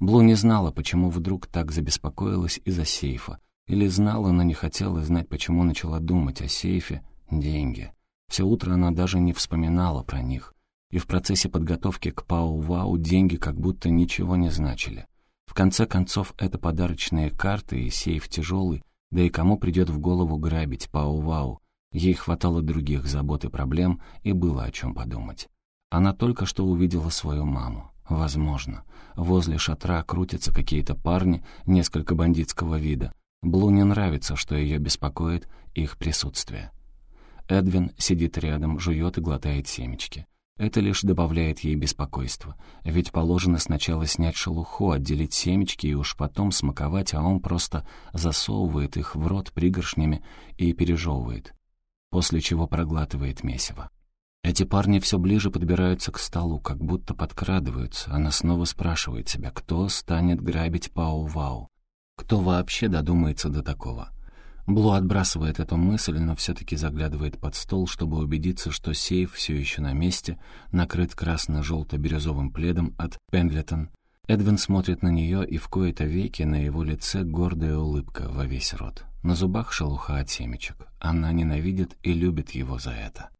Блу не знала, почему вдруг так забеспокоилась из-за сейфа. Или знала, но не хотела знать, почему начала думать о сейфе. Деньги. Все утро она даже не вспоминала про них. И в процессе подготовки к Пау-Вау деньги как будто ничего не значили. В конце концов, это подарочные карты и сейф тяжелый, да и кому придет в голову грабить Пау-Вау? Ей хватало других забот и проблем, и было о чем подумать. Она только что увидела свою маму. Возможно. Возле шатра крутятся какие-то парни, несколько бандитского вида. Блу не нравится, что ее беспокоит их присутствие. Эдвин сидит рядом, жует и глотает семечки. Это лишь добавляет ей беспокойства. Ведь положено сначала снять шелуху, отделить семечки и уж потом смаковать, а он просто засовывает их в рот пригоршнями и пережевывает, после чего проглатывает месиво. Эти парни все ближе подбираются к столу, как будто подкрадываются. Она снова спрашивает себя, кто станет грабить Пау-Вау? Кто вообще додумается до такого? Блу отбрасывает эту мысль, но все-таки заглядывает под стол, чтобы убедиться, что сейф все еще на месте, накрыт красно-желто-бирюзовым пледом от Пендлетон. Эдвин смотрит на нее, и в кои-то веки на его лице гордая улыбка во весь рот. На зубах шелуха от семечек. Она ненавидит и любит его за это.